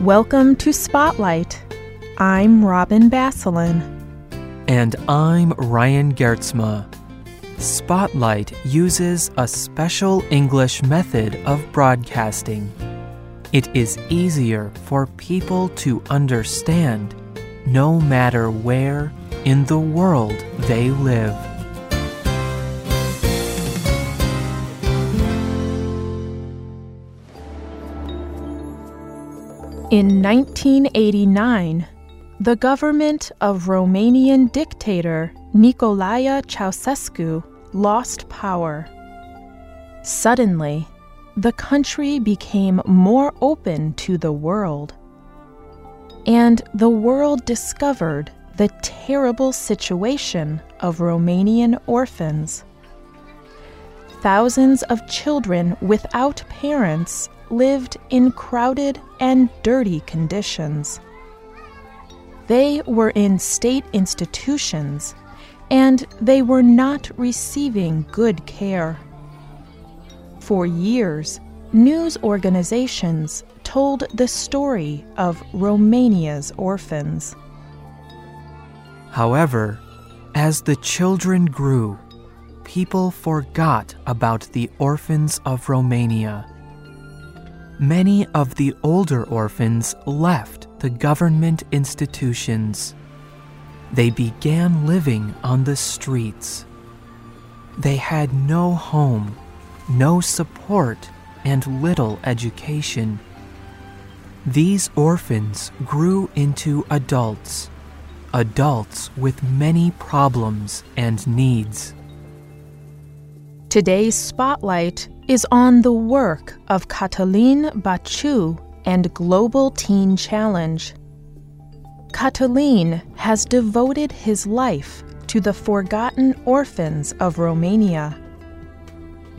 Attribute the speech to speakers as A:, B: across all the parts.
A: Welcome to Spotlight. I'm Robin Basselin.
B: And I'm Ryan Geertsma. Spotlight uses a special English method of broadcasting. It is easier for people to understand no matter where in the world they live.
A: In 1989, the government of Romanian dictator Nicolae Ceausescu lost power. Suddenly, the country became more open to the world. And the world discovered the terrible situation of Romanian orphans. Thousands of children without parents lived in crowded and dirty conditions. They were in state institutions and they were not receiving good care. For years, news organizations told the story of Romania's orphans.
B: However, as the children grew, people forgot about the orphans of Romania many of the older orphans left the government institutions. They began living on the streets. They had no home, no support, and little education. These orphans grew into adults, adults with many problems and needs.
A: Today's spotlight is on the work of Cătălin Baciu and Global Teen Challenge. Cătălin has devoted his life to the forgotten orphans of Romania.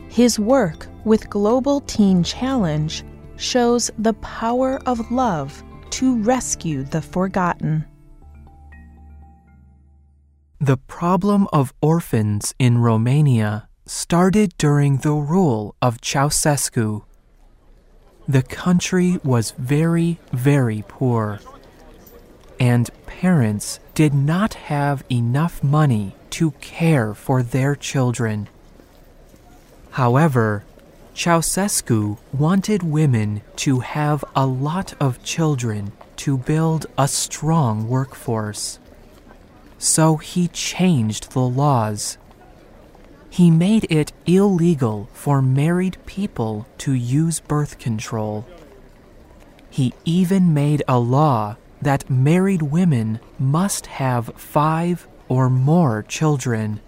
A: His work with Global Teen Challenge shows the power of love to rescue the forgotten.
B: The problem of orphans in Romania started during the rule of Ceausescu. The country was very, very poor, and parents did not have enough money to care for their children. However, Ceausescu wanted women to have a lot of children to build a strong workforce. So he changed the laws he made it illegal for married people to use birth control. He even made a law that married women must have five or more children.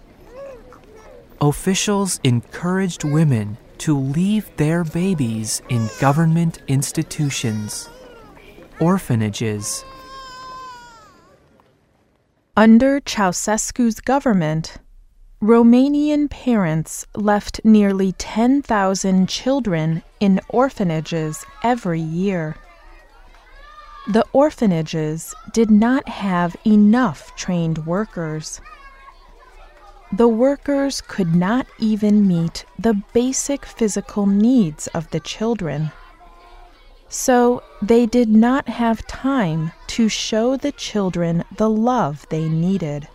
B: Officials encouraged women to leave their babies in government institutions, orphanages.
A: Under Ceausescu's government, Romanian parents left nearly 10,000 children in orphanages every year. The orphanages did not have enough trained workers. The workers could not even meet the basic physical needs of the children. So they did not have time to show the children the love they needed.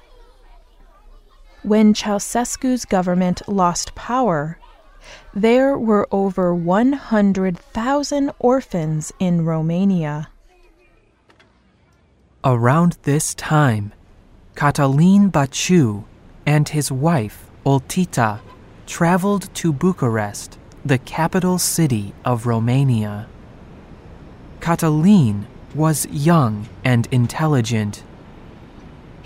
A: When Ceausescu's government lost power, there were over 100,000 orphans in Romania.
B: Around this time, Cătălin Baciu and his wife, Oltita, traveled to Bucharest, the capital city of Romania. Cătălin was young and intelligent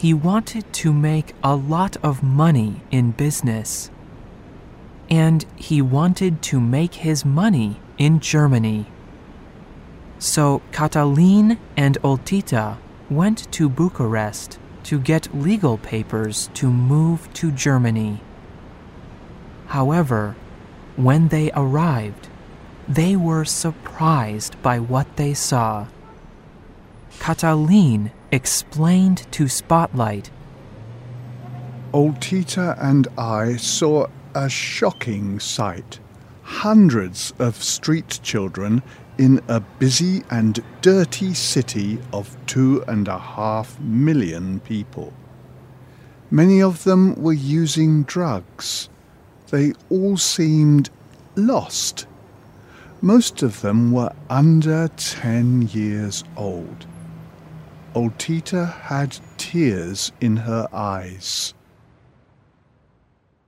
B: he wanted to make a lot of money in business. And he wanted to make his money in Germany. So Cătălin and Oltita went to Bucharest to get legal papers to move to Germany. However, when they arrived, they were surprised by what they saw. Cătălin explained to Spotlight.
C: Oltita and I saw a shocking sight. hundreds of street children in a busy and dirty city of two and a half million people. Many of them were using drugs. They all seemed lost. Most of them were under 10 years old. Old had tears in her eyes.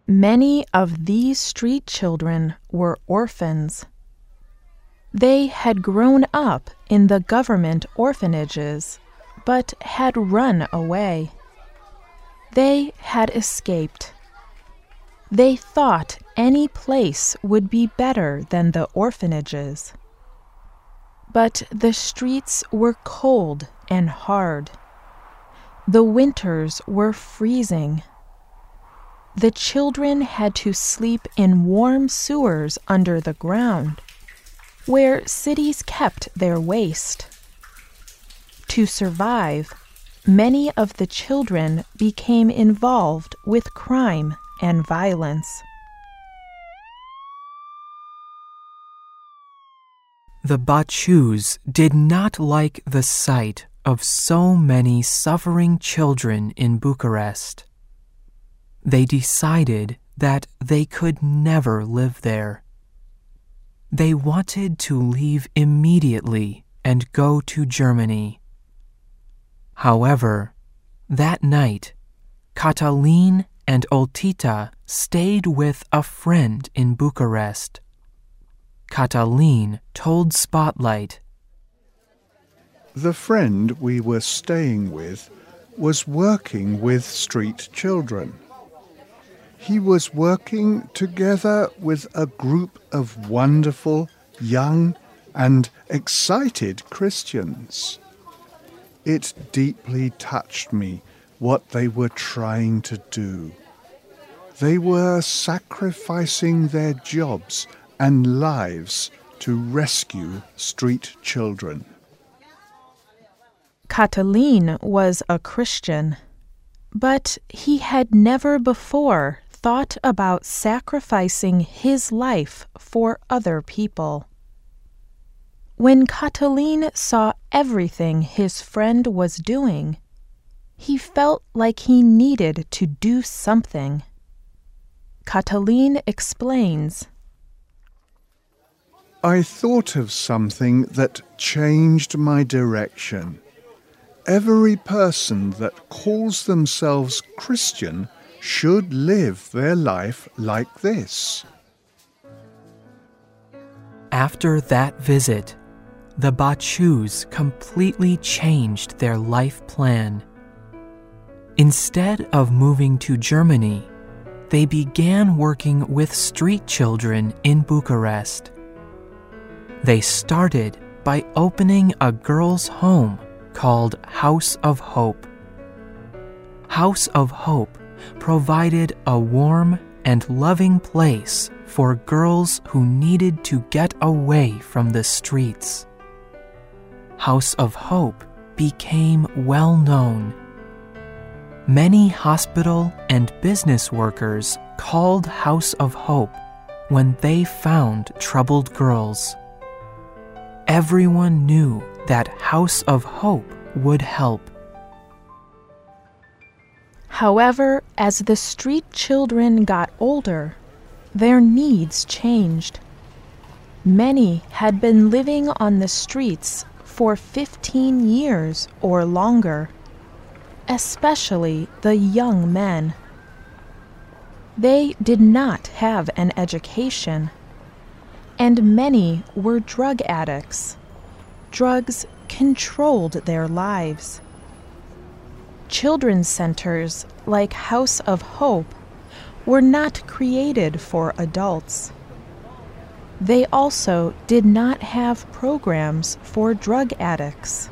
A: Many of these street children were orphans. They had grown up in the government orphanages, but had run away. They had escaped. They thought any place would be better than the orphanages. But the streets were cold and hard. The winters were freezing. The children had to sleep in warm sewers under the ground, where cities kept their waste. To survive, many of the children became involved with crime and violence.
B: The Bacius did not like the sight of so many suffering children in Bucharest. They decided that they could never live there. They wanted to leave immediately and go to Germany. However, that night, Catalin and Oltita stayed with a friend in Bucharest. Catalin told Spotlight
C: The friend we were staying with was working with street children. He was working together with a group of wonderful, young, and excited Christians. It deeply touched me what they were trying to do. They were sacrificing their jobs and lives to rescue street children.
A: Catalin was a Christian, but he had never before thought about sacrificing his life for other people. When Catalin saw everything his friend was doing, he felt like he needed to do something. Catalin explains
C: I thought of something that changed my direction. Every person that calls themselves Christian should live their life like this.
B: After that visit, the Bacius completely changed their life plan. Instead of moving to Germany, they began working with street children in Bucharest. They started by opening a girls' home called House of Hope. House of Hope provided a warm and loving place for girls who needed to get away from the streets. House of Hope became well known Many hospital and business workers called House of Hope when they found troubled girls. Everyone knew that House of Hope would help.
A: However, as the street children got older, their needs changed. Many had been living on the streets for 15 years or longer especially the young men. They did not have an education, and many were drug addicts. Drugs controlled their lives. Children's centers like House of Hope were not created for adults. They also did not have programs for drug addicts.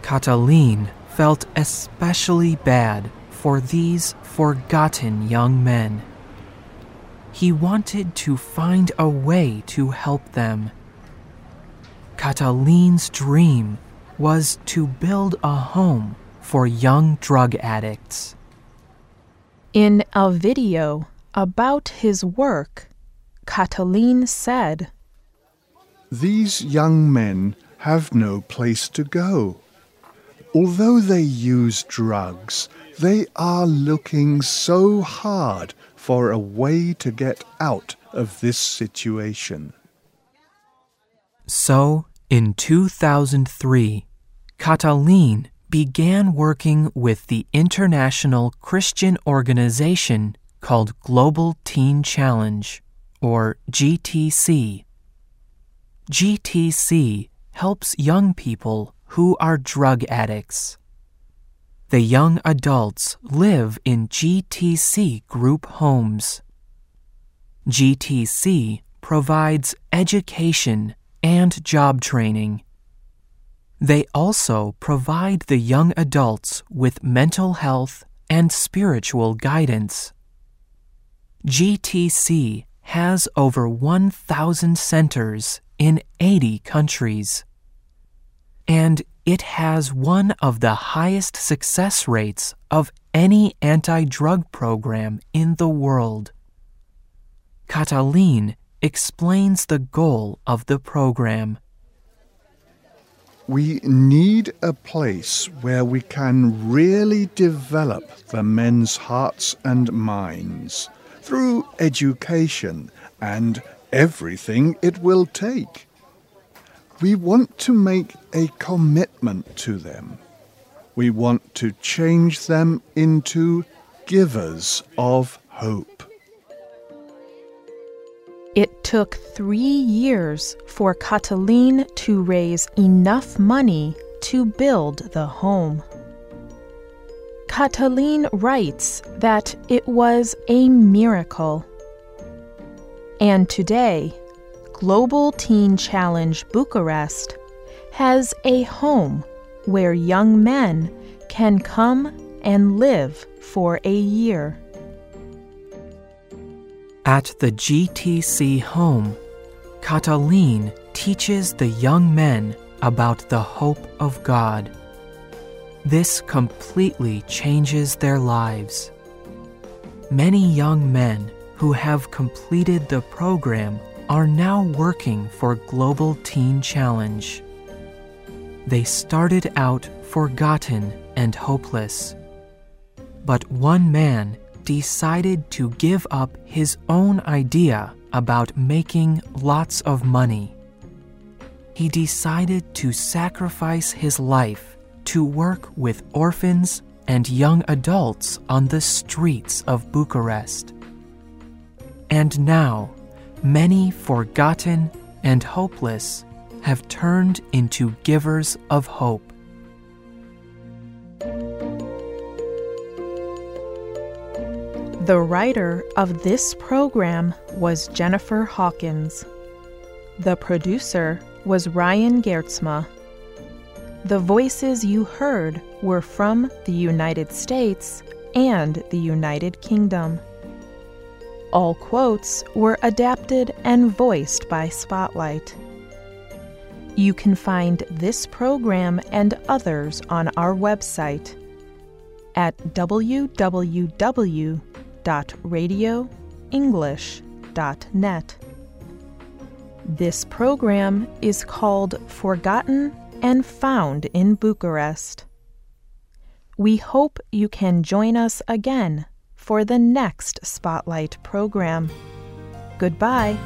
B: Catalin felt especially bad for these forgotten young men. He wanted to find a way to help them. Catalin's dream was to build a home for young drug addicts.
A: In a video about his work, Cătălin said,
C: These young men have no place to go. Although they use drugs, they are looking so hard for a way to get out of this situation.
B: So, in 2003, Cătălin began working with the international Christian organization called Global Teen Challenge, or GTC. GTC helps young people who are drug addicts. The young adults live in GTC group homes. GTC provides education and job training. They also provide the young adults with mental health and spiritual guidance. GTC has over 1,000 centers in 80 countries. And it has one of the highest success rates of any anti drug program in the world. Cătălin explains the goal of the program.
C: We need a place where we can really develop the men's hearts and minds through education and everything it will take. We want to make a commitment to them. We want to change them into givers of hope.
A: It took three years for Cătălin to raise enough money to build the home. Cătălin writes that it was a miracle. And today, Global Teen Challenge Bucharest has a home where young men can come and live for a year.
B: At the GTC home, Cătălin teaches the young men about the hope of God. This completely changes their lives. Many young men who have completed the program are now working for Global Teen Challenge. They started out forgotten and hopeless. But one man decided to give up his own idea about making lots of money. He decided to sacrifice his life to work with orphans and young adults on the streets of Bucharest. And now, many forgotten and hopeless have turned into givers of hope.
A: The writer of this program was Jennifer Hawkins. The producer was Ryan Geertsma. The voices you heard were from the United States and the United Kingdom. All quotes were adapted and voiced by Spotlight. You can find this program and others on our website at www.radioenglish.net. This program is called Forgotten and Found in Bucharest. We hope you can join us again for the next Spotlight program. Goodbye.